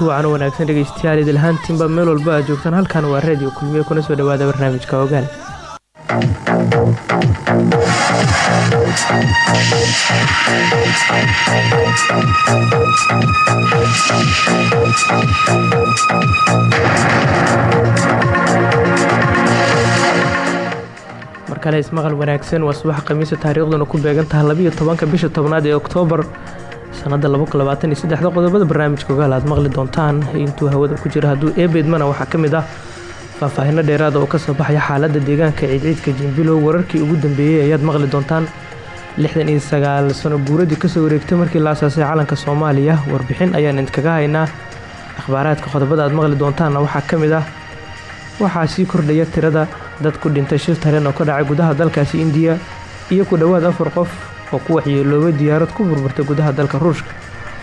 kulanti wacan wanaagsan dhegeystayaal idilhaantiinba meel walba aad joogtaan. Halkan waa reediyo kulmiye kuna soo dhawaada barnaamijka ogaal markale ismaqal wanaagsan waa subax khamiisa taariikhduna ku beegan tahay labiyo tobanka bisha tobnaad ee oktoobar sanada qodobada barnaamijka ogaal aad maqli doontaan. Intuu hawada ku jira hadduu eebeedmana waxaa ka mid ah faahfaahino dheeraada oo ka soo baxaya xaaladda deegaanka ciidciidka jimbilow wararkii ugu dambeeyey ayaad maqli doontaan lixdan iyo sagaal sano. Guuradii ka soo wareegtay markii la asaasay calanka soomaaliya warbixin ayaan idinkaga haynaa. Akhbaaraadka qodobada aad maqli doontaanna waxaa ka mid ah waxaa sii kordhaya tirada dad ku dhintay shil tareen oo ka dhacay gudaha dalkaasi indiya iyo ku dhowaad afar qof oo ku waxyeeloobay diyaarad ku burburtay gudaha dalka ruushka.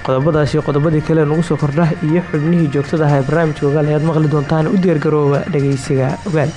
Qodobadaasi qodobadii kale nugu soo kordha iyo xubnihii joogtada aha ee barnaamijka ogaal ayaad maqli doontaan u diyaargarooba dhegeysiga ogaal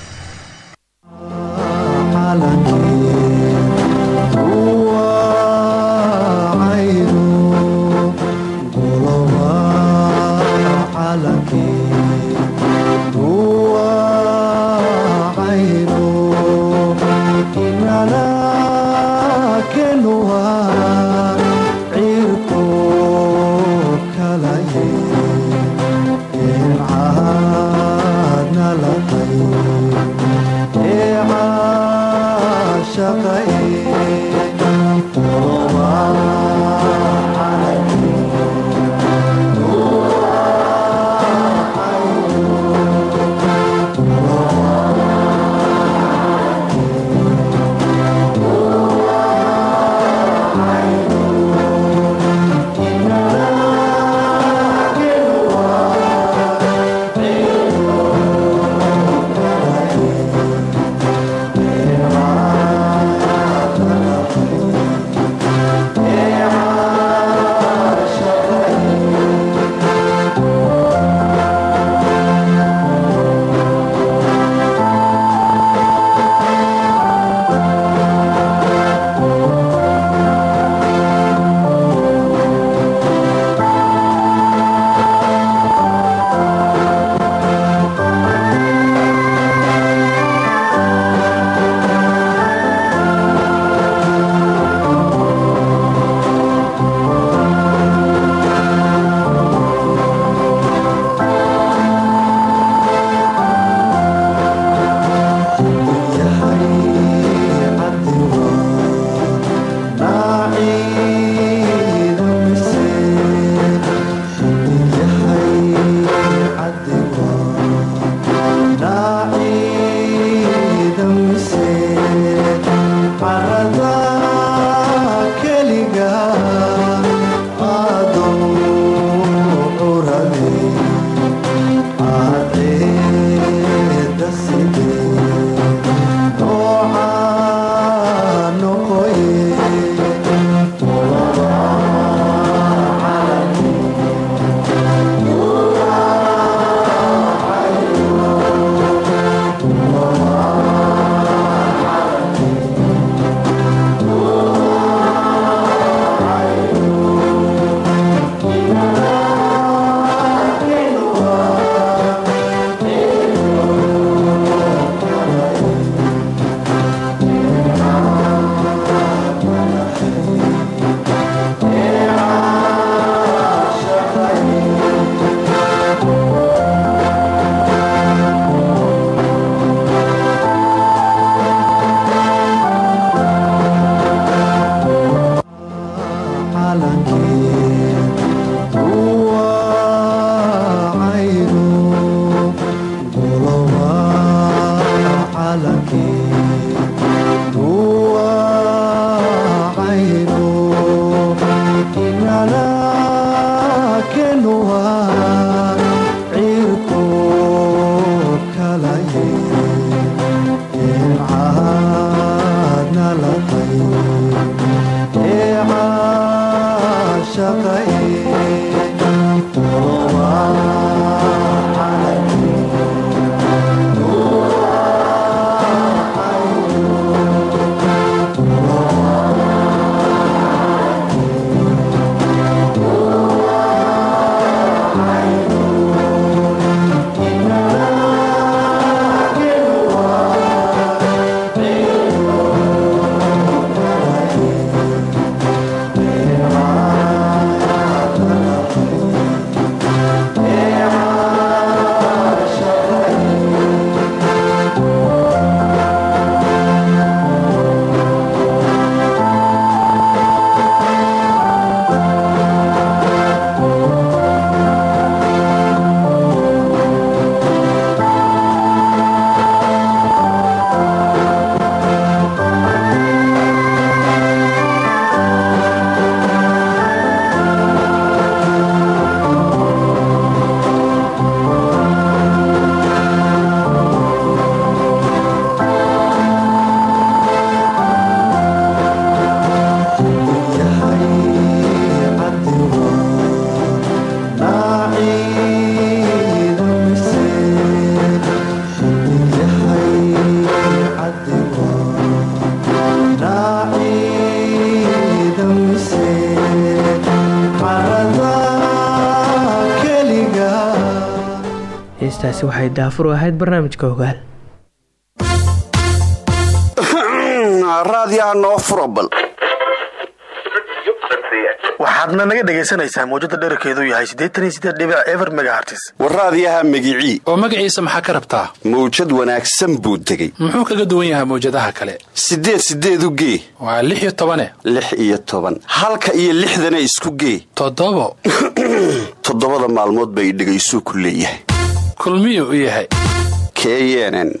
waxay daafur ahayd barnaamijka ogaal. Raadiyaha noo furabal waxaadna naga dhagaysanaysaan mawjada dherarkeedu yahay eber megahartis war raadiyaha magicii. Oo magaciisa maxaa ka rabtaa? Mawjad wanaagsan buu tegey. Muxuu kaga duwan yahay mawjadaha kale? Sideed sideed u gee. Waa lix iyo tobane. Lix iyo toban. Halka iyo lixdana isku gee. Toddobo. Toddobada maalmood bay dhegaysuu ku leeyahay kulmiyuu u yahay. Knn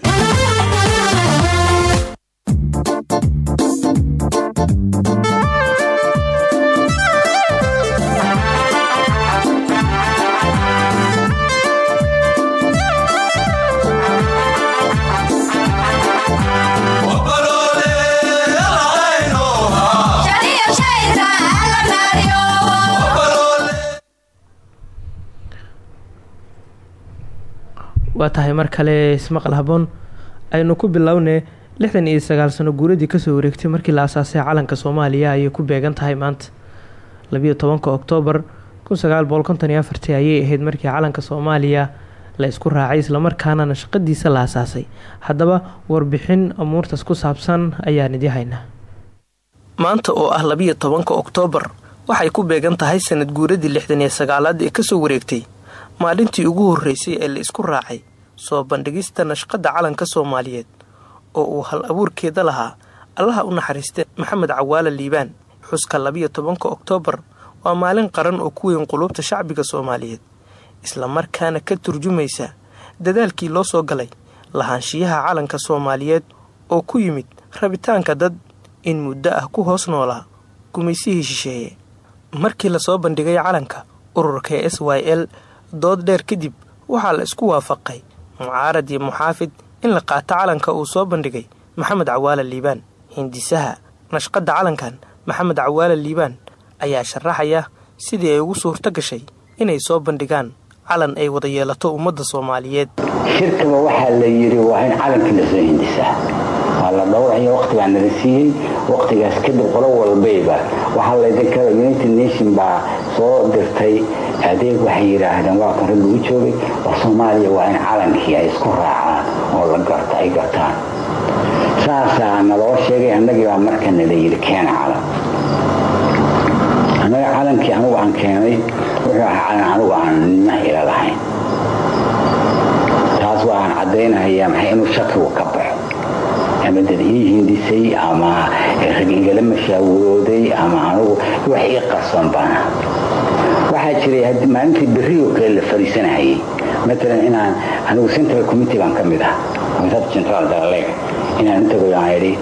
waa tahay mar kale ismaqal haboon aynu ku bilownay lixdan sagaal sano guuradii ka soo wareegtay markii la asaasay calanka soomaaliya ayay ku beegan tahay maanta. Labiyo tobanka oktoobar kun sagaal boqol konton iyo afartii ayay ahayd markii calanka soomaaliya la isku raacay islamarkaana nashaqadiisa la asaasay haddaba warbixin amuurtaas ku saabsan ayaan idii maanta oo ah labiyo tobanka oktoobar waxay ku beegan tahay sanad guuradii lixdan sagaalaad ee ka soo wareegtay maalintii ugu horreysay ee la isku raacay soo bandhigista nashqadda calanka soomaaliyeed oo uu hal abuurkeeda lahaa allaha u naxariista maxamed cawaale liibaan. Xuska labiyo tobanka oktoobar waa maalin qaran oo ku weyn quluubta shacbiga soomaaliyeed islamarkaana ka turjumaysa dadaalkii loo soo galay lahaanshiyaha calanka soomaaliyeed oo ku yimid rabitaanka dad in muddo ah ku hoos noolaa gumaysihii shisheeye. Markii la soo bandhigay calanka ururka s y l dood dheer kadib waxaa la isku waafaqay mucaarad iyo muxaafid in la qaato calanka uu soo bandhigay maxamed cawaale liibaan. Hindisaha nashqadda calankan maxamed cawaale liibaan ayaa sharaxaya sidii ay ugu suurto gashay inay soo bandhigaan calan ay wada yeelato ummadda soomaaliyeed. Shirkaba waxaa la yidhi waa in calankii la soo hindisaa. Waa la dhowraya waqtigaa nala siiyey waqtigaas kadib qolo walbayba. Waxaa laydinka united nation baa soo dirtay. Adeeg waxay yidhaahdeen waa kan lagu joogay soomaaliya waa in calankii ay isku raacaan oo ay gartaan saasaa naloo sheegay annagii baa marka nala yidhi keena calan annaga calankii anugu aan keenay wuxuu ahaa calan anugu aan nima ila lahayn taas waxaan caddaynahayaa maxay inuu shakigu ka baxo ama dad ii hindisay ama rag igala mashaawirooday ama anugu wax ii qarsoon baana waxaa jiray maalintii berrioo kale la fariisanahayay maalan inaan anigu central committee baan ka mid ah commitata central dalaleg inaan intagoy aan idhi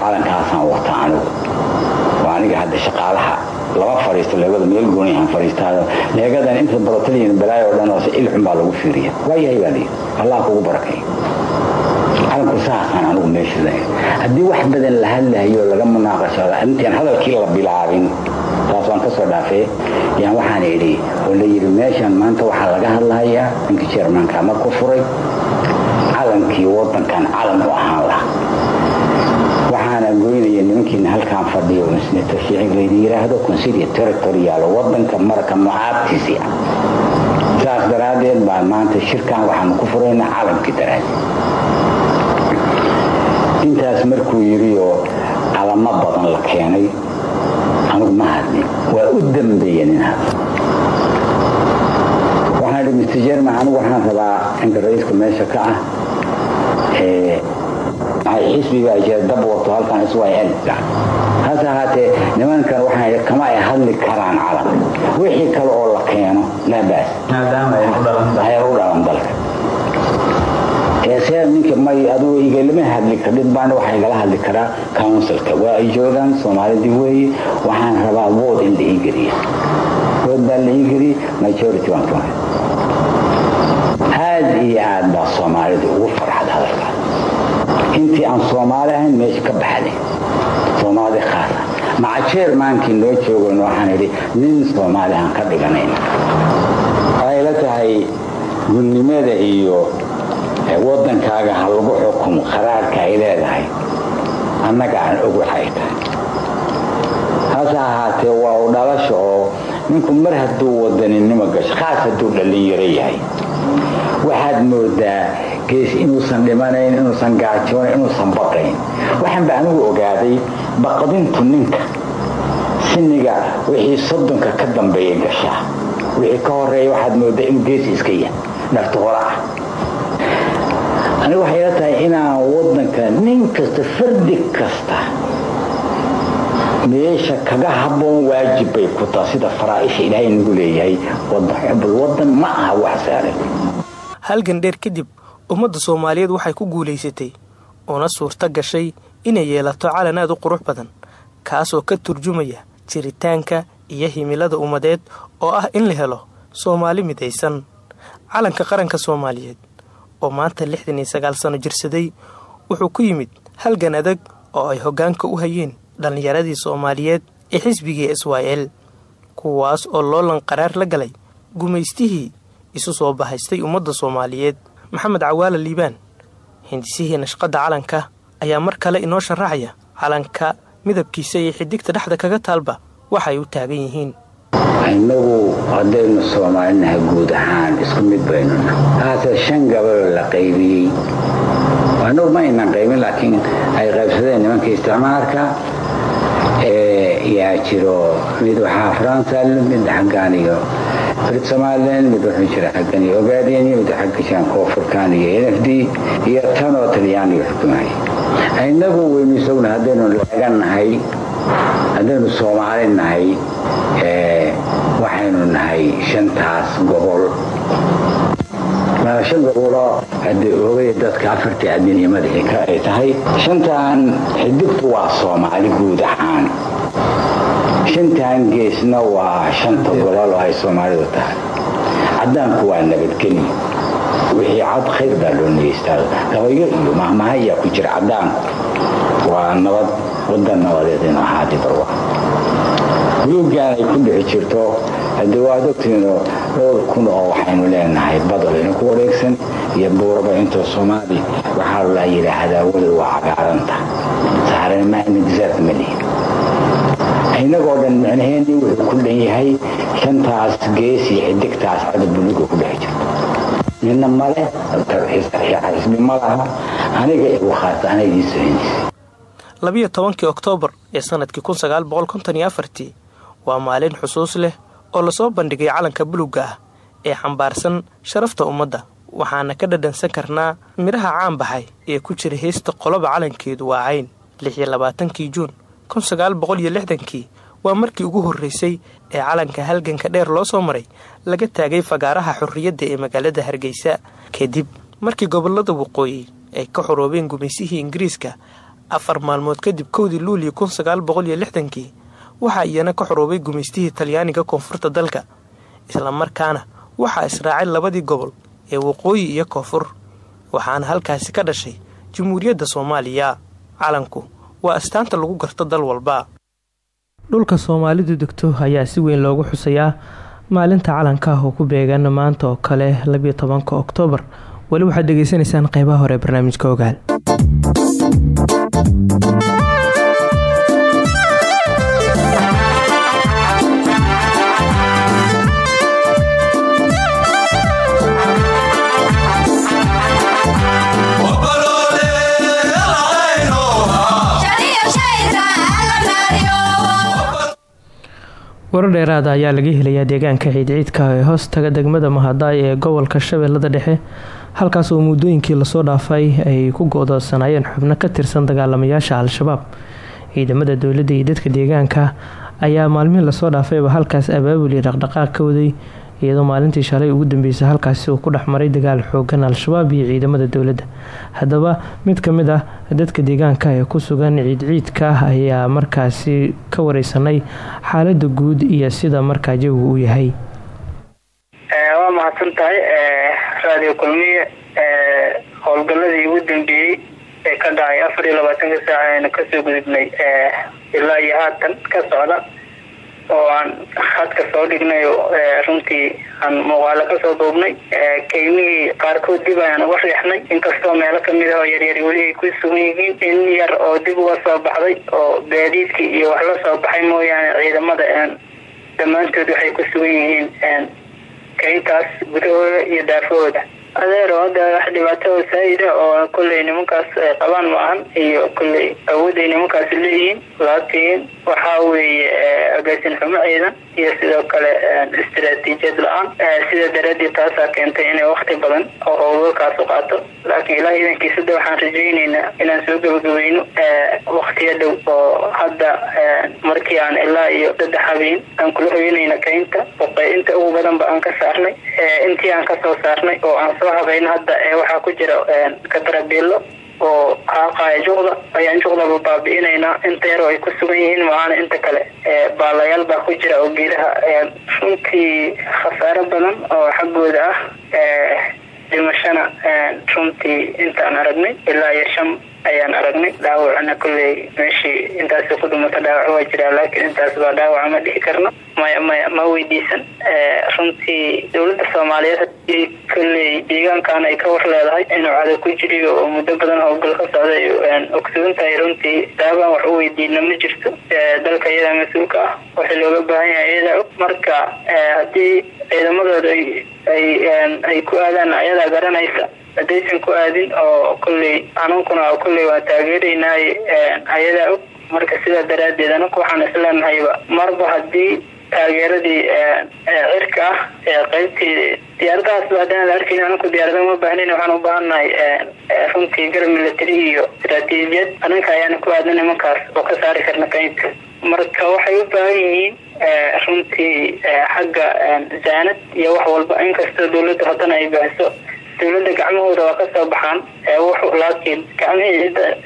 calankaasaan wata anigu waa aniga hadda shaqaalaha lama fadhiisto leegada meel gooni aan fadhiistaayo leegadan inta barotaliyan balaayo oo dhan oo si ilxun baa lagu fiiriya waayahay baa liyi allah kugu barakay calanku saasaan anigu meesha haddii wax badan la hadlahayo laga munaaqashada intaan hadalkii la bilaabin taas waan ka soo dhaafee yaan waxaan idhi oo la yidhi meeshan maanta waxaa laga hadlahayaa ninkii jermanka marku furay? Calankii waddankan calan u ahaan laha waxaana goynaya nimankiina halkaan fadhiyo senator shiicig laydi yidhaahdo consilia territorial waddanka marka mucaabtiisi ah. Saas daraaddeed baa maanta shirkan waxaanu ku furaynaa calankii daraaddeed. Intaas markuu yidhioo calamo badan la keenay anugu ma hadlin waa u dambeeya nin hadla waxaan idhi mr jerman anigu waxaan rabaa inka ra'iiska meesha ka ah xisbigaa jira dab wato halkan syl hase ahaatee nimankan waxaan kama ay hadli karaan calanka wixii kale oo la keeno laa baas. Ayar u dhalan dalka see ninka may adugu igalama hadli kardhid baana waxaa igala hadli karaa counsilka waa ay joogaan soomaalidii weeye waxaan rabaa wood in la ii geliya wood baa la ii geliyey majority waan ka aad iyo aad baa soomaalida ugu farxad hadalka. Intii aan soomaali ahayn meesha ka baxday. Soomaali khaasa maca jeermaankii noo joogan waxaan idhi nin soomaali aan ka dhiganayna. Waxay la tahay gudnimada iyo waddankaaga ha lagu xukumo qaraarka ay leedahay. Annaga aan og waxa ay tahay hase ahaatee waa u dhalasha oo ninku mar hadduu wadaninimo gasho khaas hadduu dhallinyaro yahay. Waxaad moodaa gees inuusan dhimanayn inuusan gaajoonayn inuusan baqayn. Waxaan ba anigu ogaaday baqdintu ninka. Siniga wixii soddonka ka dambeeya gashaa. Wixii ka horreeya waxaad moodaa inuu geesi iska yahay naftoora ah anigu waxay ila tahay inaan wadanka nin kasta fardi kasta meesha kaga habboon waajib bay ku taha sida faraaisha ilaahay nagu leeyahay wadaxubul wadan ma aha wax saaran. Halgan dheer kadib ummadda soomaaliyeed waxay ku guulaysatay una suurto gashay inay yeelato calan aad u qurux badan kaasoo ka turjumaya jiritaanka iyo himilada ummadeed oo ah in la helo soomaali midaysan. Calanka qaranka soomaaliyeed oo maanta lixdan iyo sagaal sano jirsaday wuxuu ku yimid halgan adag oo ay hoggaanka u hayeen dhallinyaradii soomaaliyeed ee xisbigii s y l kuwaas oo loolan qaraar la galay gumaystihii isu soo bahaystay ummadda soomaaliyeed. Maxamed cawaala liibaan hindisihii nashqadda calanka ayaa mar kale inoo sharaxaya calanka midabkiisa iyo xidigta dhexda kaga taalba waxay u taagan yihiin. Innagu haddaynu soomaalinahay guud ahaan isku mid baynuna haase shan gabaloo la qaybiyey annagu ma aynan qaybin laakiin ay qaybsadeen nimanka isticmaalka yaa jiro mid waxaa faransa mid xaggaan iyo somalilan mid wuxuu jira xaggan iyo ogaadeen iyo mid xagga jiraan koonfurkan iyo n f d iyo tanoo talyaaniga xukumaya innagu waynu isogna haddaynu leegannahay haddaynu soomaali nahay waxaynu nahay shantaas gobol shan goboloo hadee oogay dadka afartii adin iyo madaxii ka ay tahay shantan xidigtu waa soomaali guud ahaan. Shantan geesna waa shanta gobol oo ay soomaalidu tahay. Cadaanku waa nabadgelyo. Wixii cad khayr baa loo nigeystaa gabayo iyo mahmaha ayaa ku jira cadaanku waa nabad wadan nabadeed inu ahaadi barwa buluuggaan ay ku dhixi jirto haddii waad ogtihiinoo dhowr kun oo waxaynu leenahay badaynu ku wareegsan iyo buuraba intoo soomaali. Waxaa la yidhaahdaa weli waa cagaaranta. Saaremaana disaad ma lihin. Inagoo dhan micnaheenii wuxuu ku dhan yahay shantaas gees iyo xidigtaas cada buluuga ku dhex jirto midna male xisbi ma laha. Aniga igu khaasa ana idiin sohinaysay labiyo tobankii oktoobar ee sannadkii kun sagaal boqol konton iyo afartii waa maalin xusuus leh oo la soo bandhigay calanka buluugga ah ee xambaarsan sharafta ummadda. Waxaana ka dhadhansan karnaa midhaha caan baxay ee ku jira heesta qoloba calankeedu waa cayn. Lix iyo labaatankii juun kun sagaal boqol iyo lixdankii waa markii ugu horreysay ee calanka halganka dheer loo soo maray laga taagay fagaaraha xorriyadda ee magaalada hargeysa. Kadib markii gobollada waqooyi ay ka xoroobeen gumaysihii ingiriiska afar maalmood kadib kowdii luuliyo kun sagaal boqol iyo lixdankii waxaa iyana ka xoroobay gumaystihii talyaaniga koonfurta dalka. Islamarkaana waxaa israacay labadii gobol ee waqooyi iyo koonfur. Waxaana halkaasi ka dhashay jamhuuriyadda soomaaliya. Calanku waa astaanta lagu garto dal walba. Dhulka soomaalidu degto ayaa si weyn loogu xusayaa. Maalinta calanka ah oo ku beegan maanta oo kale labiyo tobanka oktoobar. Weli waxaad dhegeysanaysaan qeybaha hore barnaamijka ogaal warar dheeraada ayaa laga helayaa deegaanka ciidciidka ee hoostaga degmada mahadaay ee gobolka shabeellada dhexe halkaas oo muddooyinkii la soo dhaafay ay ku go-doonsanaayeen xubno ka tirsan dagaalamayaasha al-shabaab. Ciidamada dowladda iyo dadka deegaanka ayaa maalmihii la soo dhaafayba halkaas abaabul iyo dhaqdhaqaaq ka waday iyadoo maalintii shalay ugu dambeysay halkaasi uu ku dhexmaray dagaal xoogan al-shabaab iyo ciidamada dowladda. Haddaba mid ka mid ah dadka deegaanka ee ku sugan ciidciidka ayaa markaasi ka wareysanay xaalada guud iyo sida markaa jawigu uu yahay. Waa mahadsan tahay raadiyo kulmiye howlgaladii ugu dambeeyey ee ka dhacay afar iyo labaatanka saac aynu ka soo gudubnay ilaa iyo haatan ka socda oo aan hadka soo dhignayo runtii aan muuqaalo ka soo duubnay. Keymihii qaarkood dib ayaan uga riixnay. Inkastoo meelo ka mid ah oo yaryari weli ay ku sugan yihiin in yar oo dib uga soo baxday oo baadiidkii iyo wax la soo baxay mooyaane ciidamada dhammaantood waxay ku sugan yihiin kayntaas gudahooda iyo daafahooda adeero hadda wax dhibaato saa'ida oo kolley nimankaas ay qabaan maahan iyo kolley awooday nimankaasi leeyihiin. Laakiin waxaa weeye agaasin xumo ciidan iyo sidoo kale istaraatiijiyad la'aan. Sida daraadeed taasaa keentay inay wakti badan oo howlgalkaas u qaato. Laakiin ilaah iidankiisada waxaan rajayneynaa inaan soo gabagabayno waktiya dhow oo hadda markii aan ilaa iyo saddex habeen aan kula hoyanayna kaynta inta ugu badanba aan ka saarnay intii aan ka soo saarnay oo aan soo habayno hadda waxaa ku jira katarabiilo oo haaqaaya juqda ayaan juqdaba baabi'inaynaa inta yaroo ay ku sugan yihiin maana inta kale baalayaal baa ku jira oo geedaha runtii khasaaro badan oo xaggooda ah dhimashana runtii intaan aragnay ilaa iyo shan ayaan aragnay dhaawacna kolley meeshii intaasi ku dhumata dhaawac waa jiraa laakiin intaas baa dhaawaca ma dhihi karno. Maya maya ma weydiisan. Runtii dowladda soomaaliyeed haddii kolley deegaankan ay ka war leedahay inuu cadow ku jiriyo oo muddo badan howlgal ka socday ogsoon tahay runtii daabaan wax u weydiina ma jirto. Dalka iyadaa mas'uulka ah waxii looga baahan yahay iyadaa marka haddii ciidamadooda ay ay ku aadaan ayadaa garanaysa haddaysan ku aadin oo kolley anunkuna kolley waa taageeraynaaye ayadaa og. Marka sidaa daraadeed anunku waxaan isleenahayba marba haddii taageeradii cirka ah ee qaybtii diyaaradahaas ba haddaan la arkayn anunku diyaarada ma baahnayn waxaan u baahannahay runtii garab military iyo istaraatiijiyad ananka ayaana ku aadan nimankaas oo ka saari karna kaynta marka waxay u baahan yihiin runtii xagga zaanad iyo wax walba inkastoo dawladdu haddana ay baahiso dawladda gacmahooda waa ka soo baxaan laakiin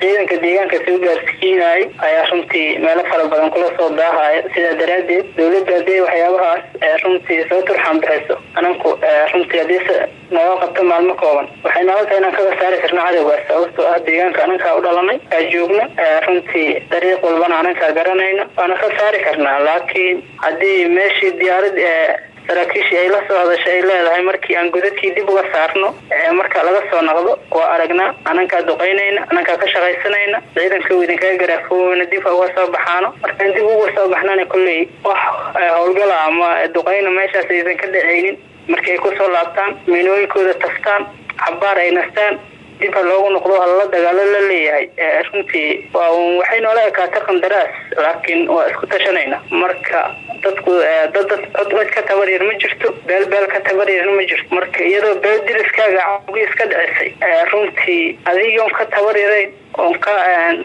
ciidanka deegaanka soo gaarsiinayay ayaa runtii meelo fara badan kula soo daahaya sidaa daraadeed dawladda haddii waxyaabahaas runtii soo turxaan bixiso ananku runtii haddiise nooga qabto maalmo kooban. Waxay nooga tahay inaan kaga saari karna cadowgaas sababtoo ah deegaanka anankaa u dhalanay aa joogna runtii dariiq walbana anankaa garanayna. Waana ka saari karnaa laakiin haddii meeshii diyaarad saraakiishii ay la soo hadashay ay leedahay markii aan godadkii dib uga saarno marka laga soo noqdo waa aragnaa anankaa duqaynayna anankaa ka shaqaysanayna ciidanka idinkaga garaafooyna dib uga soo baxaano. Markaan dib uga soo baxnana kolley wax howlgala ama duqayna meeshaas aysan ka dhacaynin markii ay ku soo laabtaan miinooyinkooda taftaan cabaar ay nastaan dib ha loogu noqdo halala dagaalo la leeyahay runtii waa waxay noola ekaata qandaraas laakiin waa isku tashanayna. Marka dadku dad cod cod ka tabar yar ma jirto beel beel ka tabar yarna ma jirto. Marka iyadoo beel diriskaaga cawgi iska dhicisay runtii adigoon ka tabar yarayn oon ka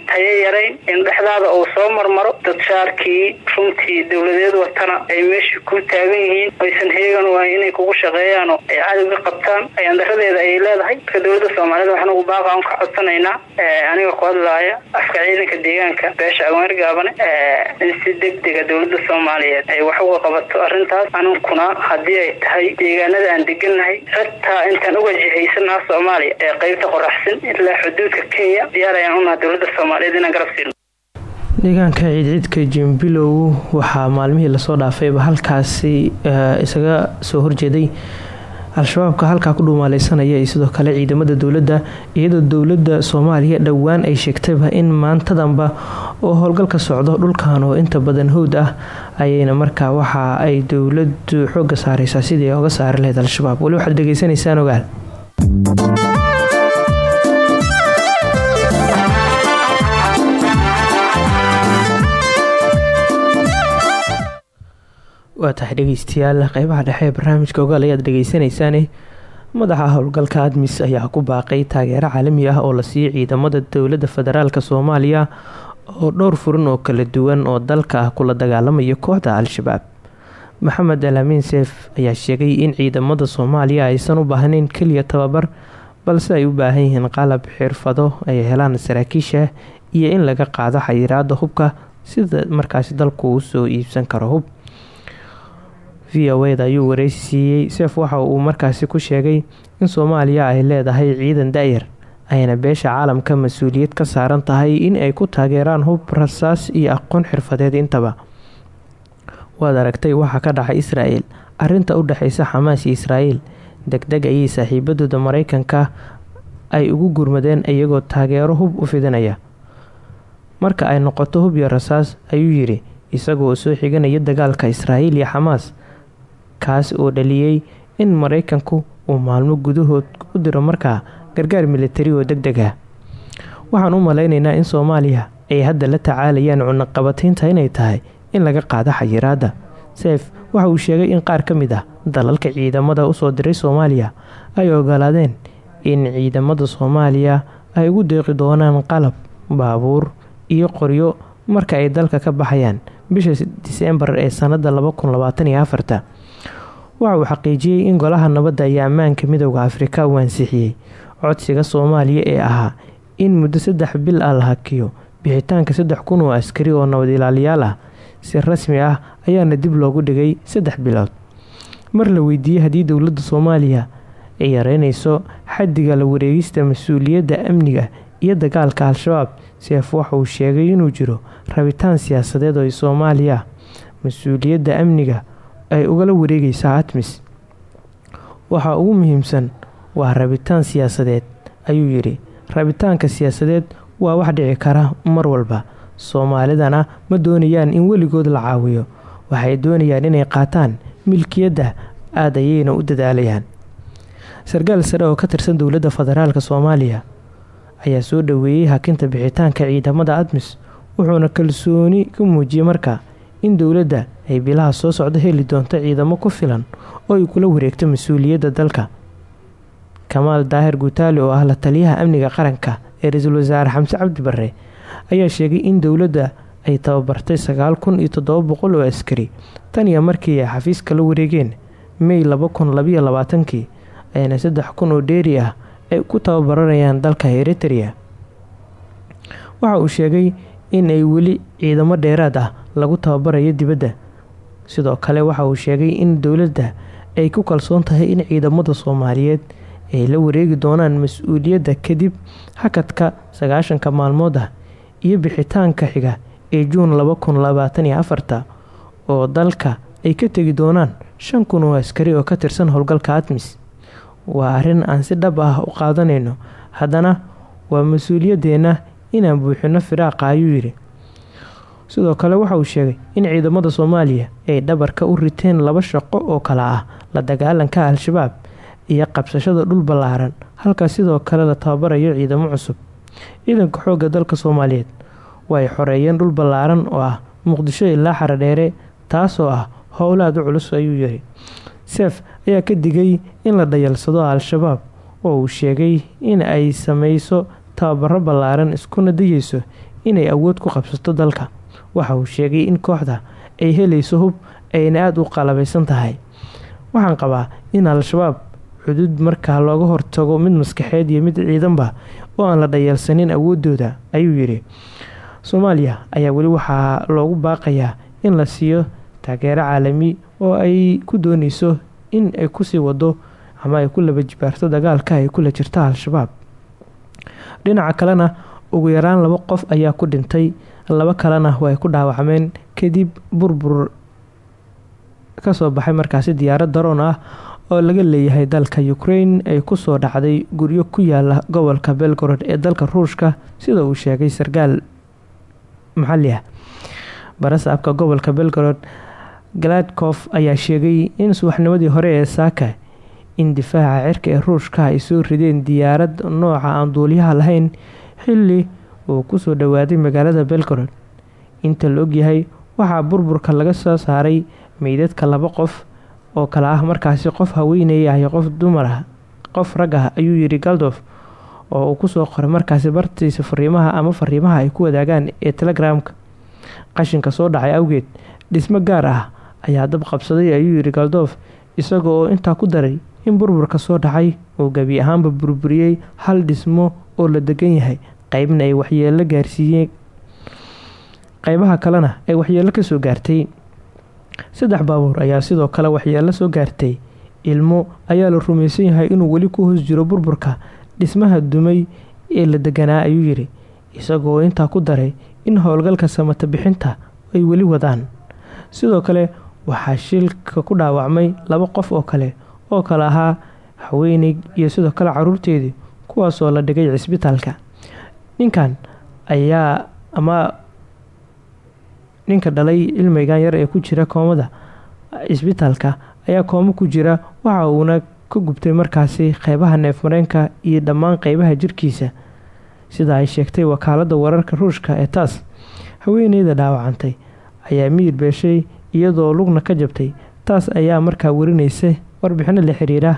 tayo yarayn in dhexdaada uu soo marmaro. Dadshaarkii runtii dawladeed watana ay meesha ku taagan yihiin. Aysan heegan waa inay kugu shaqeeyaanoo ay cadowga qabtaan. Ayandaradeeda ay leedahay. Marka dawladda soomaaliyed waxaan ugu baaqa un ka codsanaynaa aniga ku hadlaaya afka ciidanka deegaanka beesha awaar gaabane in si degdega dawladda soomaaliyeed ay wax uga qabato arrintaas. Anunkuna haddii ay tahay deegaanada aan degannahay xitaa intaan uga jihaysanaha soomaaliya ee qaybta qoraxsan ilaa xuduudka kenya diyaar ayaan unaha dowladda soomaaliyeed inaan garab siino deegaanka ciidciidka jimbilow waxaa maalmihii la soo dhaafayba halkaasi isaga soo horjeeday. Al-shabaabka halkaa ku dhuumaaleysanaya sidoo kale ciidamada dowladda iyadoo dowladda soomaaliya dhowaan ay sheegtayba in maantadanba oo howlgalka socdo dhulkan oo inta badan howd ah ayayna markaa waxa ay dowladdu xooga saareysaa sidii oga saari lahayd al-shabaab. Weli waxaad dhegeysanaysaan ogaal waa tahay dhegeystayaal qeybaha dhexe ee barnaamijka ogaal ayaad dhegeysanaysaane madaxa howlgalka admis ayaa ku baaqay taageero caalami ah oo la siiyay ciidamada dowladda federaalk soomaaliya oo dhowr furan oo kala duwan oo dalka ah kula dagaalamaya kooxda al-shabaab. Maxamed alaamiin seef ayaa sheegay in ciidamada soomaaliya aysan u baahnayn keliya tababar balse ay u baahan yihiin qalab xirfado ay helaan saraakiisha iyo in laga qaado xayiraada hubka sida markaasi dalku uu soo iibsan karo hub v o eda ayuu wareysi siiyey. Waxa uu markaasi ku sheegay in soomaaliya ay leedahay ciidan da-yar ayna beesha caalamka mas'uuliyad ka saaran tahay in ay ku taageeraan hub rasaas iyo aqoon xirfadeed intaba. Waad aragtay waxaa ka dhacay israel arinta u dhexeysa xamaas iyo israel deg deg ayay saaxiibadooda mareykanka ay ugu gurmadeen iyagoo taageero hub u fidinaya marka ay noqoto hub iyo rasaas ayuu yidhi isagoo soo xiganaya dagaalka israa'iil iyo xamaas kaas oo dhaliyey in maraykanku uu maalmo gudahood u diro markaa gargaar militari oo deg deg ah. Waxaan u malaynaynaa in soomaaliya ay hadda la tacaalayaan cunaqabataynta inay tahay in laga qaado xayiraadda. Seef waxa uu sheegay in qaar ka mid ah dalalka ciidamada u soo diray soomaaliya ay ogolaadeen in ciidamada soomaaliya ay ugu deeqi doonaan qalab baabuur iyo qoryo marka ay dalka ka baxayaan. Bisha diseembar ee sanada waxa uu xaqiijiyey in golaha nabadda iyo ammaanka midooda afrika uu ansixiyey. Codsiga soomaaliya ee ahaa in muddo saddex bil ah la hakiyo. Bixitaanka saddex kun oo askari oo nabad ilaaliyaal ah. Si rasmi ah ayaana dib loogu dhigay saddex bilood. Mar la weydiiyey haddii dowladda soomaaliya ay yareynayso xaddiga la wareegista mas'uuliyadda amniga iyo dagaalka al-shabaab seef waxa uu sheegay inuu jiro rabitaan siyaasadeed oo soomaaliya mas'uuliyadda amniga ay ugala wareegaysaa atmis. Waxa ugu muhiimsan waa rabitaan siyaasadeed ayuu yidhi. Rabitaanka siyaasadeed waa wax dhici kara mar walba. Soomaalidana ma doonayaan in weligood la caawiyo. Waxay doonayaan inay qaataan milkiyadda aad ayayna u dadaalayaan. Sarkaal sare oo ka tirsan dowladda federaalk soomaaliya ayaa soo dhoweeyey hakinta bixitaanka ciidamada admis wuxuuna kalsooni ka muujiyey markaa in dowladda ay bilaha soo socdo heli doonto ciidamo ku filan oo ay kula wareegto mas'uuliyadda dalka. Kamaal daahir guutaali oo ah la taliyaha amniga qaranka ee ra'iisul wasaare xamse cabdi barre ayaa sheegay in dowladda ay tababartay sagaal kun iyo toddoba boqol oo askari. Tan iyo markii ay xafiiska la wareegeen may laba kun ayna saddex kun oo dheeri ah ay ku tababaranayaan dalka eritrea. Waxa uu sheegay in ay weli ciidamo dheeraad ah lagu tababarayo dibadda. Sidoo kale waxa uu sheegay in dowladda ay ku kalsoon tahay in ciidamada soomaaliyeed ay la wareegi doonaan mas'uuliyadda kadib hakadka sagaashanka maalmood ah iyo bixitaanka xiga ee juun laba kun labaatan iyo afarta oo dalka ay ka tegi doonaan shan kun oo askari oo ka tirsan howlgalka admis waa arrin aan si dhab ah u qaadanayno. Haddana waa mas'uuliyadeenna inaan buuxino firaaqa ayuu yidhi sidoo kale waxa uu sheegay in ciidamada soomaaliya ay dhabarka u riteen laba shaqo oo kale ah la dagaalanka al-shabaab iyo qabsashada dhul ballaaran halkaas sidoo kale la tababarayo ciidamo cusub. Ciidanka xoogga dalka soomaaliyeed way xoreeyeen dhul ballaaran oo ah muqdisho ilaa xaradheere taasoo ah howlaad u culus ayuu yiri. Seef ayaa ka digay in la dhayalsado al-shabaab oo uu sheegay in ay sameyso tababaro ballaaran iskuna dayeyso inay awood ku qabsato dalka waxa uu sheegay in kooxda ay helayso hub ayna aada u qalabaysan tahay. Waxaan qabaa in al-shabaab xuduud markaa looga hortago mid maskaxeed iyo mid ciidanba oo aan la dhayalsanin awoodooda ayuu yidhi. Soomaaliya ayaa weli waxaa loogu baaqayaa in la siiyo taageero caalami oo ay ku dooneyso in ay ku sii wado ama ay ku laba jibaarto dagaalka ay kula jirta al-shabaab. Dhinaca kalena ugu yaraan laba qof ayaa ku dhintay laba kalena way ku dhaawacmeen. Kadib burbur ka soo baxay markaasi diyaarad daroon ah oo laga leeyahay dalka ukraine ay ku soo dhacday guryo ku yaalla gobolka belgorod ee dalka ruushka sida uu sheegay sarkaal maxali ah. Barasaabka gobolka belgorod galadkof ayaa sheegay in subaxnimadii hore ee saaka in difaaca cirka ee ruushka ay soo rideen diyaarad nooca aan duuliyaha lahayn xilli uu ku soo dhowaaday magaalada belgorod. Inta la ogyahay waxaa burburka laga soo saaray meydadka laba qof oo kale ah markaasi qof haweeney ah iyo qof dumar ah qof rag ah ayuu yidhi galdof oo uu ku soo qoray markaasi bartiisa fariimaha ama fariimaha ay ku wadaagaan ee telegramka. Qashinka soo dhacay awgeed dhismo gaar ah ayaa dab qabsaday ayuu yidhi galdof isaga oo intaa ku daray in burburka soo dhacay uu gebi ahaanba burburiyey hal dhismo oo la degan yahay qeybna ay waxyeelo gaarsiiyeen qeybaha kalena ay waxyeelo ka soo gaartay. Saddex baabuur ayaa sidoo kale waxyeelo soo gaartay. Ilmo ayaa la rumaysan yahay inuu weli ku hoos jiro burburka dhismaha dumay ee la deganaa ayuu yidhi isagoo intaa ku daray in howlgalka samata bixinta ay weli wadaan. Sidoo kale waxaa shilka ku dhaawacmay laba qof oo kale oo kale ahaa haweeney iyo sidoo kale caruurteedii kuwaasoo la dhigay cisbitaalka ninkan ayaa ama ninka dhalay ilmigan yar ee ku jira koomada cisbitaalka ayaa koomo ku jira waxa uuna ka gubtay markaasi qeybaha neefmareenka iyo dhammaan qeybaha jirkiisa. Sida ay sheegtay wakaalada wararka ruushka ee taas haweeneyda dhaawacantay ayaa miyir beeshay iyadoo lugna ka jabtay. Taas ayaa markaa warinaysa warbixino la xiriira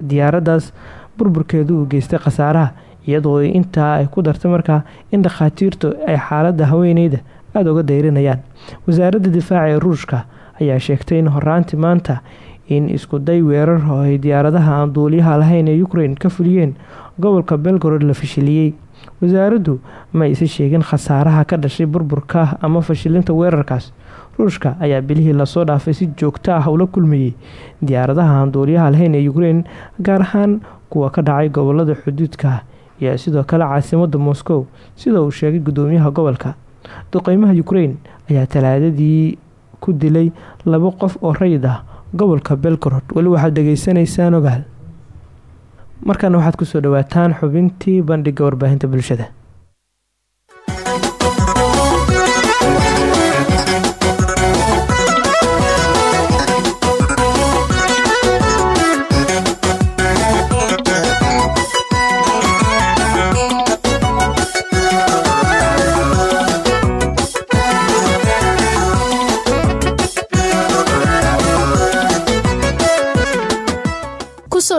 diyaaraddaas burburkeedu uu geystay khasaaraha iyadoo intaa ay ku dartay markaa in dhakhaatiirtu ay xaaladda haweeneyda aada uga dayrinayaan. Wasaaradda difaaca ee ruushka ayaa sheegtay in horaantii maanta in isku day weerar oo ay diyaaradaha aan duuliyaha lahayn ee ukraine ka fuliyeen gobolka belgorod la fashiliyey. Wasaaraddu ma aysan sheegin khasaaraha ka dhashay burburka ama fashilinta weerarkaas. Ruushka ayaa bilihii la soo dhaafay si joogto ah ula kulmayey diyaaradaha aan duuliyaha lahayn ee ukraine gaar ahaan kuwa ka dhacay gobollada xuduudka iyo sidoo kale caasimada moscow sida uu sheegay gudoomiyaha gobolka. Duqeymaha ukraine ayaa talaadadii ku dilay labo qof oo rayid ah gobolka belgorod. Weli waxaad dhegeysanaysaan ogaal. Markaana waxaad ku soo dhawaataan xubintii bandhiga warbaahinta bulshada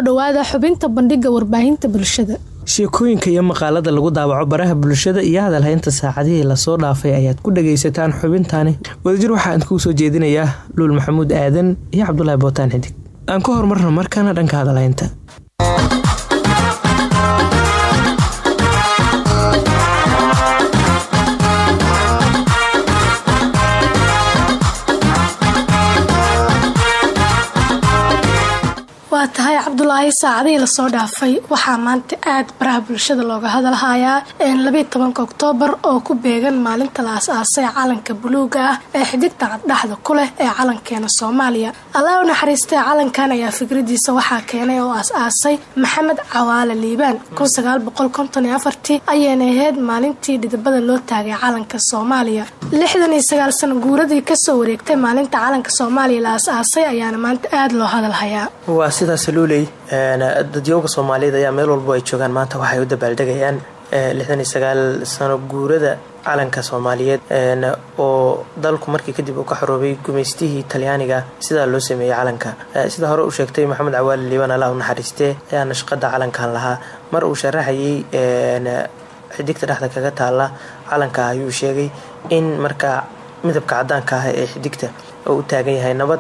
ku soo dhawaada xubinta bandhiga warbaahinta bulshada. Sheekooyinka iyo maqaalada lagu daawaco baraha bulshada iyo hadalhaynta saacadihii la soo dhaafay ayaad ku dhagaysataan xubintaani. Wadajir waxaa idkuu soo jeedinayaa luul maxamuud aadan iyo cabdulaahi bootaan xidig. Aan ka horumarno markaana dhanka hadalhaynta cabdulaahi saacadihii la soo dhaafay. Waxaa maanta aad baraha bulshada looga hadalhayaa labiyi tobanka oktoobar oo ku beegan maalinta la as-aasay calanka buluuga ah ee xidigta caddhaxda ku leh ee calankeena soomaaliya. Allah u naxariistay calankan ayaa fikradiisa waxaa keenay oo as-aasay maxamed cawaale liibaan. Ayayna ahayd maalintii dhidibada loo taagay calanka soomaaliya. Lixdan iyo sagaal sano guuradii ka soo wareegtay maalinta calanka soomaaliya la as-aasay ayaana maanta aada loo hadalhayaa. Waa sidaas luuley dadyooga soomaaliyeed ayaa meel walbo ay joogaan. Maanta waxay u dabaaldegayaan sano guurada calanka soomaaliyeed oo dalku markii kadib uu ka xoroobay gumaystihii talyaaniga sidaa loo sameeyey calanka. Sida hore uu sheegtay maxamed cawaali liibaan allah u naxariistee ayaa nashqada calankan lahaa. Mar uu sharaxayay xidigta dhexda kaga taala calanka ayuu sheegay in markaa midabka cadaanka ah ee xidigta oo u taagan yahay nabad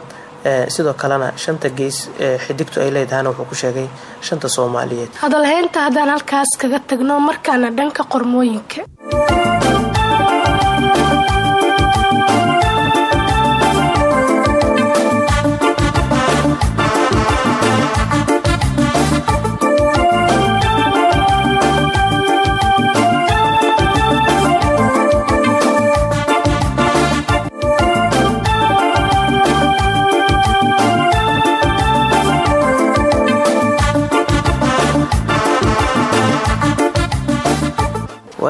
sidoo kalena shanta gees xidigtu ay leedahana wuxuu ku sheegay shanta soomaaliyeed. Hadalhaynta haddaan halkaas kaga tagno markaana dhanka qormooyinka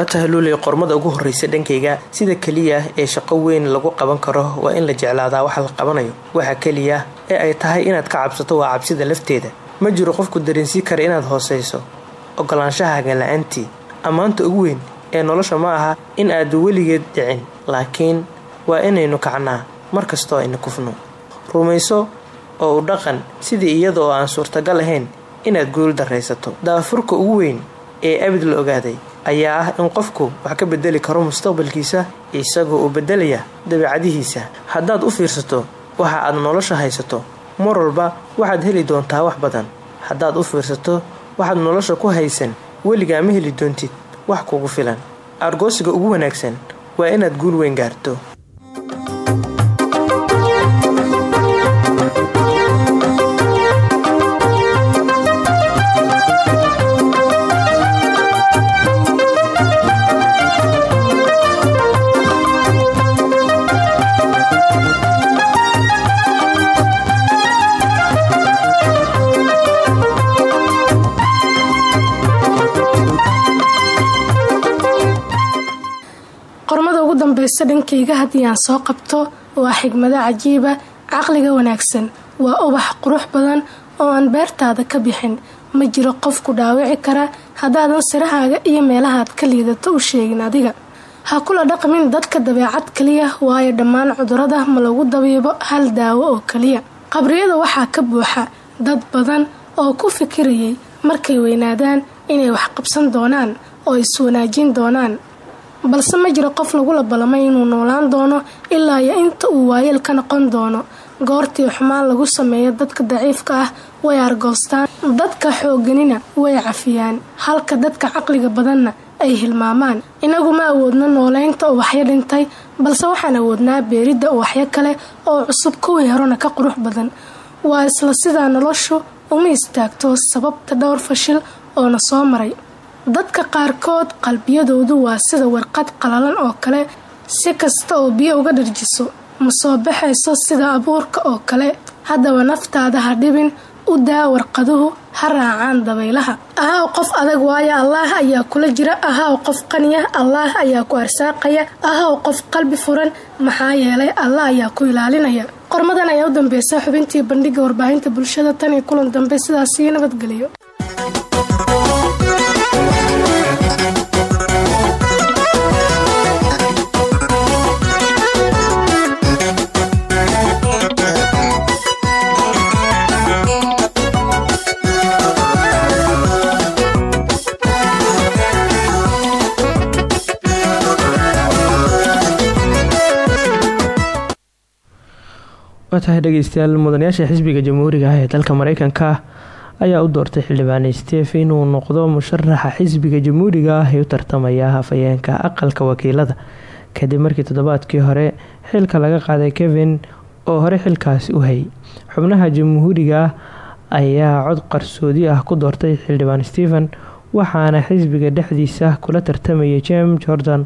waa tahay luuley qormada ugu horreysa dhankayga sida keliya ee shaqo weyn lagu qaban karo waa in la jeclaadaa waxa la qabanayo. Waxa keliya ee ay tahay inaad ka cabsato waa cabsida lafteeda. Ma jiro qofku dareensiin kara inaad hoosayso ogolaanshaha haganla-aantii ammaanta ugu weyn ee nolosha ma aha in aad weligeed dhicin laakiin waa inaynu kacnaa mar kastoo aynu kufno. Rumayso oo u dhaqan sidii iyada oo aan suurtagal ahayn inaad guul daraysato. Daafurka ugu weyn ee abid la ogaaday ayaa ah in qofku wax ka bedeli karo mustaqbalkiisa isagoo uu bedelaya dabeicadihiisa haddaad u fiirsato waxa aad nolosha haysato mar walba waxaad heli doontaa wax badan. Haddaad u fiirsato waxaad nolosha ku haysan weligaa ma heli doontid wax kugu filan. Argoosiga ugu wanaagsan waa inaad guul weyn gaarto dhankayga haddii aan soo qabto waa xigmado cajiiba caqliga wanaagsan waa ubax qurux badan oo aan beertaada ka bixin. Ma jiro qof ku dhaawici kara haddaadan sirahaaga iyo meelahaad ka liidato u sheegin adiga. Ha kula dhaqmin dadka dabeecad keliya waayo dhammaan cudurrada ma lagu dabiibo hal daawo oo keliya qabriyada waxaa ka buuxa dad badan oo ku fikirayay markay weynaadaan inay wax qabsan doonaan oo iswanaajin doonaan balse ma jiro qof lagula ballamay inuu noolaan doono ilaa iyo inta uu waayeel ka noqon doono. Goortii xumaan lagu sameeyo dadka daciifka ah way argoostaan dadka xoogganina way cafiyaan. Halka dadka caqliga badanna ay hilmaamaan inagu ma awoodno nooleynta ubaxyo dhintay balse waxaan awoodnaa beeridda ubaxyo kale oo cusub kuwii horena ka qurux badan. Waa isla sidaa noloshu uma istaagto sababta dhowr fashil oo na soo maray dadka qaarkood qalbiyadoodu waa sida warqad qalalan oo kale si kasta oo biyo uga dharjiso ma soo baxayso sida abuurka oo kale. Haddaba naftaada ha dhibin u daa warqaduhu ha raacaan dabaylaha. Ahaaw qof adag waayo allaah ayaa kula jira. Ahaaw qof qaniya allaah ayaa ku arsaaqaya. Ahaaw qof qalbi furan maxaa yeelay allah ayaa ku ilaalinaya. Qormadan ayaa u dambeysay xubintii bandhiga warbaahinta bulshada. Tan iyo kulan dambe sidaas iyo nabadgeliyo waa tahay dhegeystayaal mudanayaasha xisbiga jamhuuriga ah ee dalka mareykanka ayaa u doortay xildhibaan stef inuu noqdo musharaxa xisbiga jamhuuriga ah ee u tartamaya hafayeenka aqalka wakiilada. Kadib markii toddobaadkii hore xilka laga qaaday kevin oo hore xilkaasi u hayay. Xubnaha jamhuuriga ayaa cod qarsoodi ah ku doortay xildhibaan stephen waxaana xisbiga dhexdiisa kula tartamayay james jordan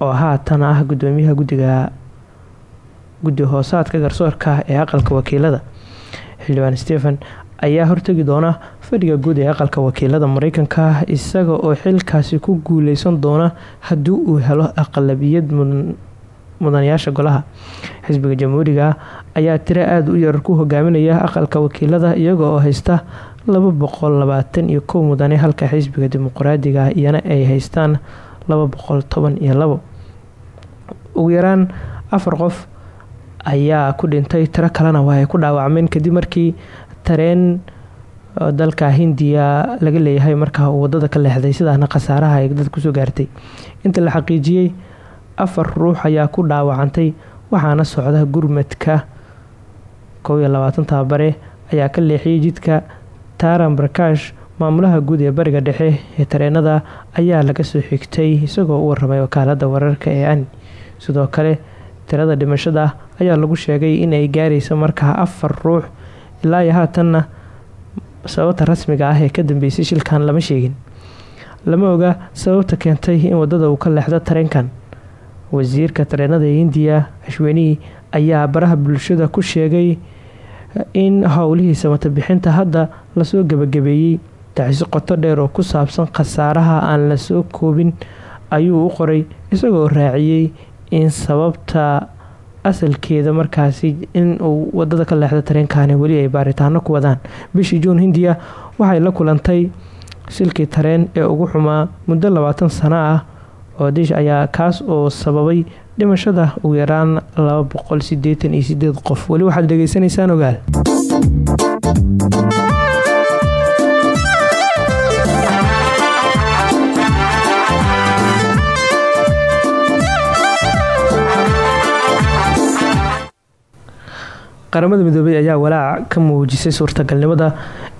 oo haatan ah gudoomiyaha guddiga guddi hoosaadka garsoorka ee aqalka wakiilada. Xildhibaan stephen ayaa hortegi doona fadhiga guud ee aqalka wakiilada mareykanka isaga oo xilkaasi ku guuleysan doona haddii uu helo aqlabiyad mudanayaasha golaha. Xisbiga jamhuuriga ayaa tiro aada u yar ku hogaaminaya aqalka wakiilada iyaga oo haysta laba boqol labaatan iyo kow mudane halka xisbiga dimuqraadiga iyana ay haystaan laba boqol toban iyo labo. Ugu yaraan afar qof ayaa ku dhintay tiro kalena waa ay ku dhaawacmeen kadib markii tareen dalka hindiya laga leeyahay markaa uu waddada ka leexday sidaana khasaaraha ay dad ku soo gaartay. Inta la xaqiijiyey afar ruux ayaa ku dhaawacantay waxaana socda gurmadka. Kow iyo ayaa ka leexiyey jidka. Taran barakash maamulaha guud ee bariga dhexe ee tareenada ayaa laga soo xigtay isagoo u waramay wakaalada wararka ee ani. Sidoo kale tirada dhimashada ayaa lagu sheegay in ay gaaraysa markaa afar ruux ilaa iyo haatanna sababta rasmiga ah ee ka dambeysay shilkan lama sheegin. Lama oga sababta keentay in waddada uu ka leexdo tareenkan. Wasiirka tareenada ee indiya ashweniyi ayaa baraha bulshada ku sheegay in howlihii samatabixinta hadda la soo gebagabeeyey. Dacsi qoto dheer oo ku saabsan khasaaraha aan la soo koobin ayuu u qoray isagoo raaciyey in sababta asalkeeda markaasi in uu waddada ka leexda tareenkani weli ay baaritaano ku wadaan. Bishii juun hindiya waxay la kulantay shilkii tareen ee ugu xumaa muddo labaatan sano ah oo dish ayaa kaas oo sababay dhimashada ugu yaraan laba boqol sideetan iyo sideed qof. Weli waxaad dhegeysanaysaan ogaal qaramada midoobay ayaa walaac ka muujisay suurtagalnimada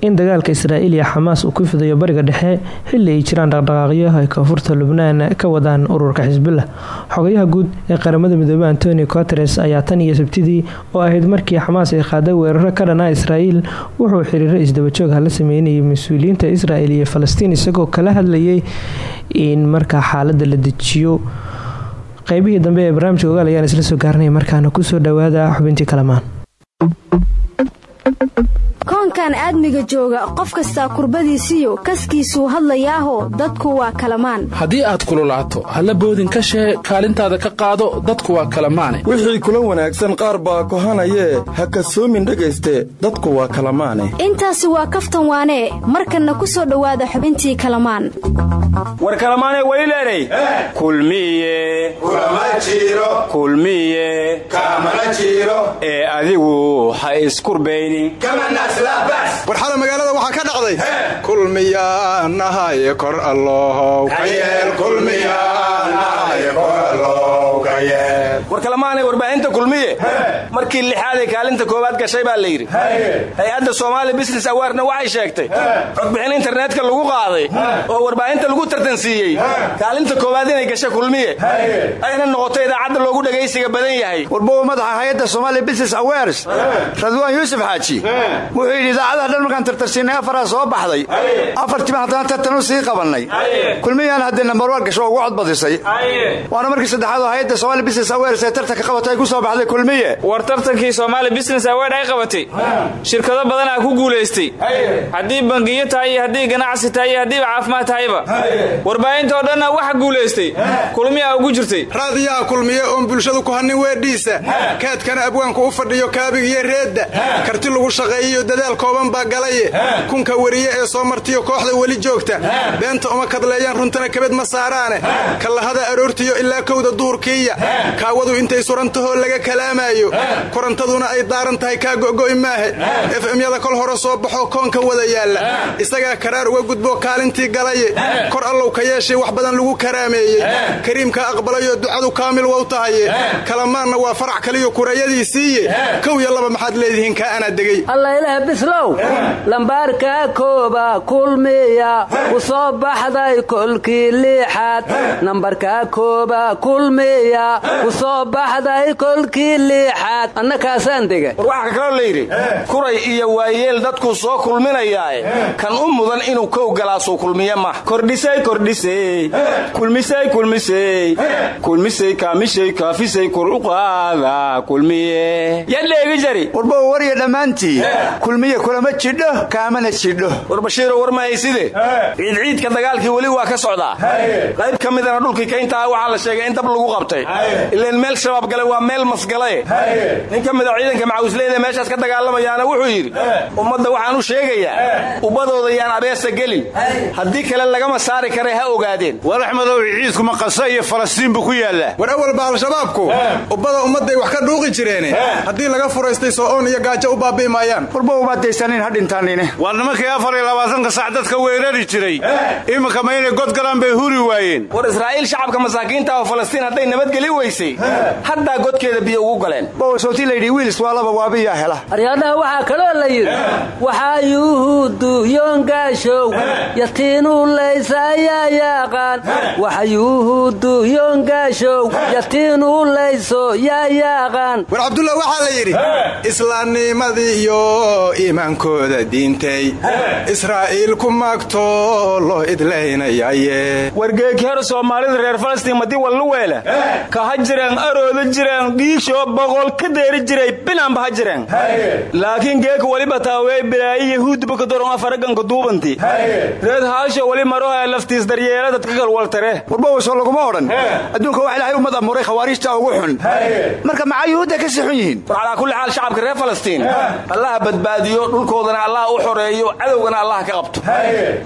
in dagaalka israa'iil iyo xamaas uu ku fidayo bariga dhexe xilli ay jiraan dhaqdhaqaaqyo ay koonfurta lubnaan ka wadaan ururka xisbullah xogayaha guud ee qaramada midoobey antonio coteres ayaa tan iyo sabtidii oo ahayd markii xamaas ay qaaday weeraro ka dhanaa israa'iil wuxuu xiriiro isdabajoog hala sameynayay mas'uuliyiinta israa'il iyo falastiin isagoo kala hadlayay in markaa xaalada la dejiyo. Qeybihii dambe ee barnaamijka ogaal ayaan isla soo gaarnay markaana ku soo dhawaada xubintii kalamaan Thank you koonkan aadmiga jooga qof kastaa kurbadiisiyo kaskiisuu hadlayaaho dadku waa kalamaan. Haddii aad kululaato halla boodin ka shee kaalintaada ka qaado dadku waa kalamaane. Wixii kula wanaagsan qaar baa kohanayee ha kasoomin dhegayste dadku waa kalamaane. Intaasi waa kaftan waanee markanna ku soo dhowaada xubintii kalamaan. War kalamaanee weli leeray kulmiye kulmiye ee adigu ha iskurbaynin war xala magaalada waxaa ka dhacday kulmiyaanahaye kor allohow war kalamaanay warbaahinta kulmiye. Markii lixaaday kaalinta koowaad gashay baa layidhi hay'adda soomaali business awaarna waxay sheegtay. Codbixin internetka lagu qaaday oo warbaahinta lagu tartansiiyey. Kaalinta koowaad inay gashay kulmiye. Ayna noqoto idaacadda loogu dhegaysiga badan yahay. Warbowa madaxa hay'adda somaali business awares radwaan yuusuf xaaji. Wuxuu yidhi idaacadaha dhan markaan tartarsiinay afaraa soo baxday afartiiba haddana tartan u sii qabannay. Kulmiyaan haddii nambarwaan gasho ugu codbadisay. Waana markii saddexaad oo hay'adda somaali business awares ee tartanka qabatay ku soo baxday kulmiye. War tartankii somaali business award ay qabatay. Shirkado badanaa ku guulaystay haddii bangiyo tahay iyo haddii ganacsi tahay iyo haddiiba caafimaad tahayba warbaahintoo dhanna waxa guulaystay kulmiyaa ugu jirtay. Raadiyaha kulmiye oon bulshadu ku hannin weedhiisa. Kaadkana abwaanku u fadhiyo kaabig iyo reedda. Karti lagu shaqeeyiyo dadaal kooban baa galaye kunka wariye ee soo martiyo kooxda weli joogta. Beenta uma kadleeyaan runtana kabed ma saaraane. Kallahada aroortiyo ilaa kowda duhurkiiya kaawadu intay surantahoo laga kalaamaayo. Korantaduna ay daaran tahay kaa go'go'i maahe. Efemyada kol hore soo baxoo koonka wada yaalla. Isagaa karaar uga gudbo kaalintii galaye kor allow ka yeeshay wax badan lagu karaameeyey. Kariimka aqbalayoo ducadu kaamil wow tahaye. Kalamaanna waa farac kaliyo kurayadiisiiye kow iyo laba maxaad leedihiin kaa anaa degey allayleh bislow. Lambaarkaa kooba kulmiya u soo baxday kolkii liixaad. Nambarkaa kooba kulmiya u soo baxday kolkii liixaad. Annakaasaan dega war waxaa kaloo layidhi kuray iyo waayeel dadkuu soo kulminayaae kan u mudan inuu kow galaasuu kulmiye mah kordhisay kordhisay. Kulmisay kulmisay. Kulmisay kaamishay kaafisay kor u qaada kulmiye. Yadheegi jari. Warbow warya dhammaantii kulmiye kulama jidho kaamana jidho. War bashiiro war ma hayside? Ciidciidka dagaalkii weli waa ka socdaa. Qayb ka midana dhulkii kayntaha waxaa la sheegay in dab lagu qabtay ileen meel shabaab gale waa meel masgale nin ka mida ciidanka macawisleyda meeshaas ka dagaalamayaana wuxuu yidhi ummadda waxaan u sheegayaa ubbadooda yaan abeesa gelin. Haddii kale lagama saari karay ha ogaadeen. War axmedow ciidkuma qasa iyo falastiin buu ku yaallaa. War awalba al-shabaabku ubbada ummadday wax ka dhuuqi jireene. Haddii laga furaystay soo-oon iyo gaajo u baabi'i maayaan warba umaadaysanin ha dhintaanine. War nimankii afar iyo labaatanka sac dadka weerari jiray. Iminka ma inay god galaan bay huri waayeen. War israa'iil shacabka masaakiinta oo falastiin hadday nabadgeli weysay haddaa godkeeda biyo ugu galeen. Bowsootii layidhi wiilis waa laba waabiyaa hela. Aryadaha waxaa kaloo la yidhi waxaa yuhuuddu yoongaashow yatiinuu laysa ayaa yaaqaan. Waxa yuhuuddu yoongaashow yatiinuu layso yaa yaaqaan. War cabdullah waxaa la yidhi islaamnimadii iyo iimaankooda diintay israa'iil ku maagtoo loo idlaynayaye wargeeki hor soomaalida reer falastiin madi walluweele ka ha jireen arooda jireen dhiishoo boqol ka deeri jiray binaanba ha jireen. Laakiin geeka weliba taawey bilaayi yahuudba ka doron afaraganka duubanti. Reed haasho weli maroha laftiis daryeela dadka kalwaltare warbawasoo laguma odhan. Adduunka wax ilaahay ummad amuuray khawaariijta ugu xun. Marka maxaa yuhuudda ka sii xun yihiin. War calaa kulli xaal shacabka reer falastiin. Allaha badbaadiyo dhulkoodana allah u xoreeyo cadowgana allah ka qabto.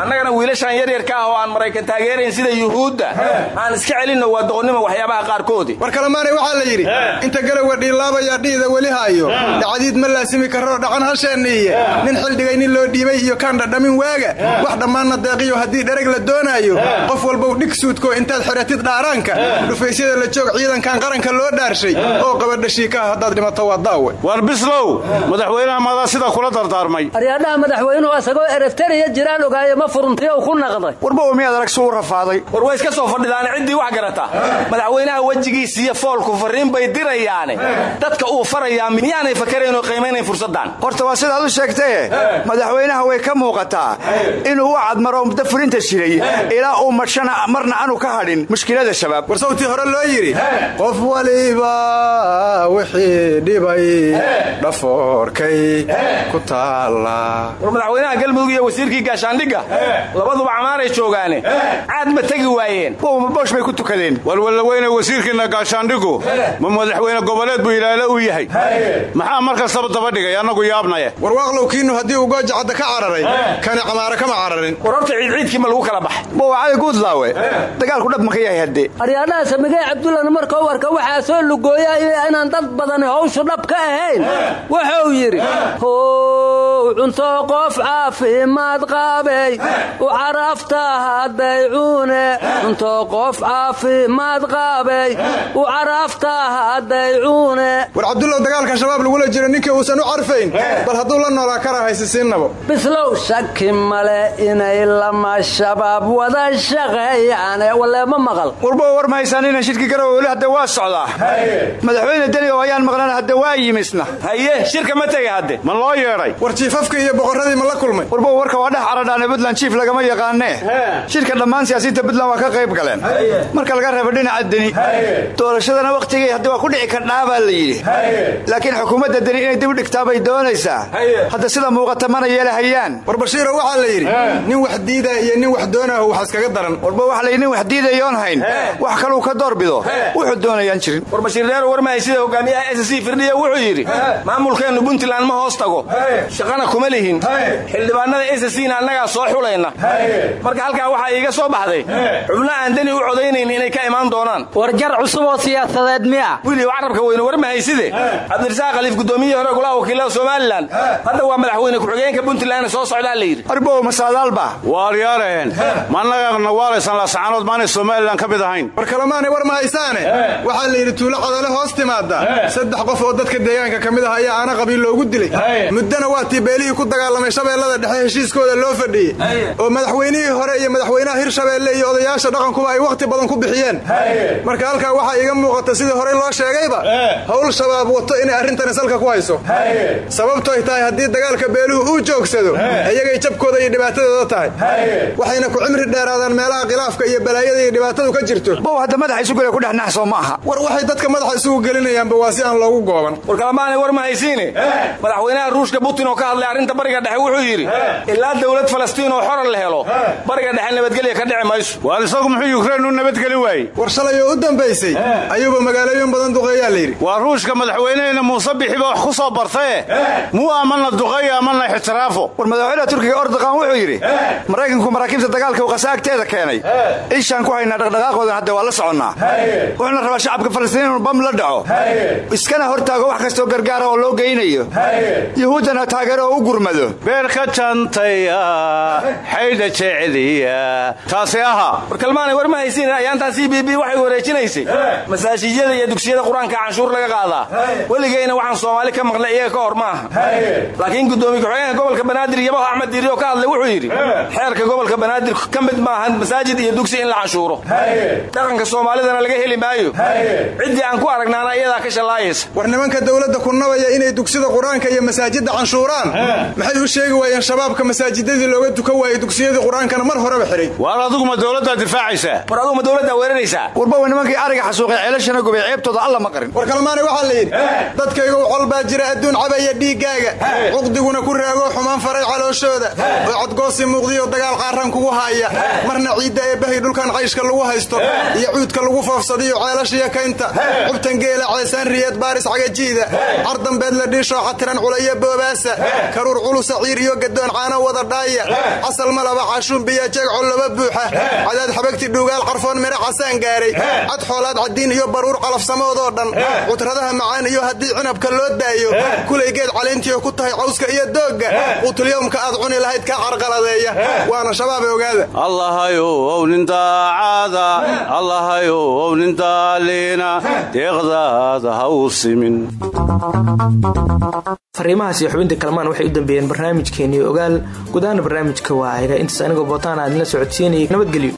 Annagana wiilashaan yaryarka ah oo aan maraykan taageerayn sida yuhuudda aan iska celinno waa doqonnimo waxyaabaha qaarkoodii war kalamaanay waxaa la yidhi inta galowga dhiilaabaya dhiida weli haayo. Dhacdiid ma laasimi karoo dhacan hasheenniiye nin xildhigay nin loo dhiibay iyo kaan dhadhamin waaga. Wax dhammaanna deeqiyo haddii dhereg la doonaayo. Qof walbow dhig suudko intaad xiratid dhaaraanka. Dhufaysyada la joog ciidankan qaranka loo dhaarshay. Oo qabadhashiikaha haddaad dhimato waa daawe. War bislow madaxweynaha madaa sida kula dardaarmay aryadhaha madaxweynuhu asagoo ereteriya jiraan ogaaye ma furuntiyow ku naqday. Warbow miyaad arag suu rafaaday. War way iska soo fadhidaan ciddii wax garata. Madaxweynaha wejigiisiiyo foolku fariin bay dirayaane. Dadka uu farayaa miyaanay fakarayn oo qiimaynayn fursaddan horta waa sidaad u sheegtaye madaxweynaha way ka muuqataa inuu u cadmaro muddo fulinta jiray ilaa uu marshana marna aanu ka hadhin mushkilada shabaab war sawtii hore loo yidhi. Qof waliba wixii dhibay dhafoorkay ku taalla. War madaxweynaha galmudug iyo wasiirkii gaashaandhigga. Labaduba camaaray joogaane. Caad ma tegi waayeen. Boosh bay ku tukadeen. Walwalaweyne wasiirkiinna gaashaandhigu ma madaxweyne goboleed buu ilaalo u yahay. Maxaa mar kastaba daba dhigay? Annagu yaabnaye. Warwaaqlow kiinu haddii uu gooja cadda ka cararay kani camaare kama cararin. War horta ciidciidkii ma lagu kala baxay. Bowacada guudlaawe dagaalku dhab maka yahay haddee aryaadhaha samigay cabdullana markuu warka waxaa soo lugooya inaan dad badani hawshu dhab ka ahayn. Wuxuu yidhi cunto qof caafimaad qaabay u carafta hadday cuune. Cunto qof caafimaad qaabay u carafta hadday cuune. War cabdullow dagaalka shabaab lagula jiro ninkii uusan u carfayn bal hadduu la noolaa kara haysisiinnabo bislow shaki male inay lama shabaab wada shaqeeyaane waleema maqal. Warbo war mahaysaanina shirki garowe weli hadda waa socdaa madaxweyne denigo ayaan maqlan hadda waa yimisna. Haye. Shirka ma tega hadde. Ma loo yeedhay jiifafkii iyo boqorradii ma la kulmay. Warbo warka waa dhex caradhaane buntland jiif lagama yaqaanee shirka dhammaan siyaasiyiinta buntland waa ka qayb galeen. Marka laga reebo dhinaca deni doorashadana wakhtigay hadda waa ku dhici kardhaa baa la yidhi. Laakiin xukuumadda deni inay dib u dhigtaa bay doonaysaa. Hadda sida muuqata mana yeelahayaan war bashiiro waxaa la yidhi nin wax diidaa iyo nin wax doonaahu wax iskaga daran. Warba waxa layidhi nin wax diidayoon hayn. Wax kaluu ka doorbido wuxuu doonayaan jirin. War bashiir dheer warmahay sida hogaamiyaha s c firdhiya wuxuu yidhi maamulkeennu puntland ma hoos tago shaqana kuma lihin. Xildhibaanada s cna annagaa soo xulayna. Marka halkaa waxaa iiga soo baxday. Xubno aan deni u codaynayn inay ka imaan doonaan. War jar cusub oo siyaasadeed miya. Wiilii carabka weyne warmahayside cabdirasaaq khaliif gudoomiyihii hore golaha wakiilada somalilan. Hadda waa madaxweyne ku-xigeenka puntland soo socdaa la yidhi. Arbow masaadaalba waaryaalehen ma annagaana waalaysan laascaanood maanay somalilan ka mid ahayn. War kalemaanay war mahaysaane waxaa la yidhi tuulo cadale hoos timaada saddex qof oo dadka deegaanka ka mid ah ayaa aana qabiil loogu dilay. Muddana waa tii beelihii ku dagaalamay shabeellada dhexe heshiiskooda loo fadhiyey. Oo madaxweynihii hore iyo madaxweynaha hirshabeelle iyo odayaasha dhaqankuba ay wakhti badan ku bixiyeen. Marka halkaa waxaa iiga muuqata sidii horey loo sheegayba howl shabaab wato inay arrintani salka ku hayso. Sababtoy tahay haddii dagaalka beeluhu uu joogsado iyagay jabkooda iyo dhibaatadooda tahay. Waxayna ku cimri dheeraadaan meelaha khilaafka iyo balaayada iyo dhibaatadu ka jirto. Bow hadda madaxa isugule ku dhex naxsoo ma aha. War waxay dadka madaxa isugu gelinayaanba waa si aan loogu gooban. War kalamaanay war ma haysiine madaxweynaha ruushka putin oo ka hadlay arrinta bariga dhexe wuxuu yidhi ilaa dowlad falastiin oo xoran la helo bariga dhexe nabadgelya ka dhici mayso. Waar isagu muxuu yukrain u nabadgeli waayey. War shalay oo u dambaysay ayuuba magaalooyin badan duqeeyaa la yidhi. Waa ruushka madaxweynehena muuse bixiba wax ku soo bartaye muu amana duqeeyo amana ixtiraafo? War madaxweynaha turkiga ordoqan wuxuu yidhi maraykanku maraakiibta dagaalka uu qasa agteeda keenay. Ishaan ku haynaa dhaqdhaqaaqoodan hadda waa la soconnaa. Wuxuuna rabaa shacabka falastiin inuu bam la dhaco. Iskana hortaago wax kastoo gargaara oo loo geynayo. Yuhuuddana taageero u gurmado. Beerka jantaya xaydha jeceliya. Taasi ahaa war kalmaanay war ma haysiin ayaantaan c b b waxay wareejinaysay. Masaajijyada iyo dugsiyada qur'aanka canshuur laga qaadaa weligayna waxaan soomaali ka maqlay iyaga ka hor maaha. Laakiin gudoomiye ku-xigeenka gobolka banaadir yabaho axmed diiri oo ka hadlay wuxuu yidhi xeerka gobolka banaadir ka mid maahan masaajid iyo dugsi in la canshuuro. Dhaqanka soomaalidana laga heli maayo. Ciddii aan ku aragnaana iyadaa ka shallaayaysa. War nimanka dowladda ku nabaya inay dugsida qur'aanka iyo masaajidda canshuuraan maxay u sheegi waayeen shabaabka masaajidadii looga dukan waayey dugsiyadii qur'aankana mar horeba xidhay waar aduguma dowladdaa difaacaysaa war aduguma dowladdaa weeraraysaa warbowa nimankii ariga xasuuqay ceelashana gubay ceebtooda alla ma qarin. War kalmaane waxaa la yidhi dadkaygu col baa jira adduun cabaya dhiiggaaga cuqdiguna ku raagoo xumaan faray calooshooda oo codgoosi muuqdiyo dagaal qaarran kugu haaya. Marna ciidda ee bahay dhulkan cayshka lagu haysto. Iyo cuudka lagu foofsadiyo ceelashiyo kaynta. Cubtan geela ceesaan riyeed baaris cagajiida cardambeed la dhiishoo xatiran culayo boobaasa karuur culusa ciir iyo gadoon caano wada dhaaya. Casal malaba cashuun biyo jeeg collaba buuxa. Cadaad xabagti dhuugaal qarfoon mira casaan gaaray. Cad xoolaad cadiin iyo baruur qalafsamoodoo dhan. Cutradaha macaan iyo haddii cinabka loo daayo. Kulaygeed calayntiio ku tahay cawska iyo doogga. Quutulyowmka aad cuni lahayd kaa carqaladeeya. Waana shabaab ogaada. Allahayow nin daacada allahayow nin daaliina deeqdaada ha u simin waxay u dambeeyeen barnaamijkeeni ogaal gudaana barnaamijka waaga intaas anigoo bootaan aadinla socodsiinayay. Nabadgelyo.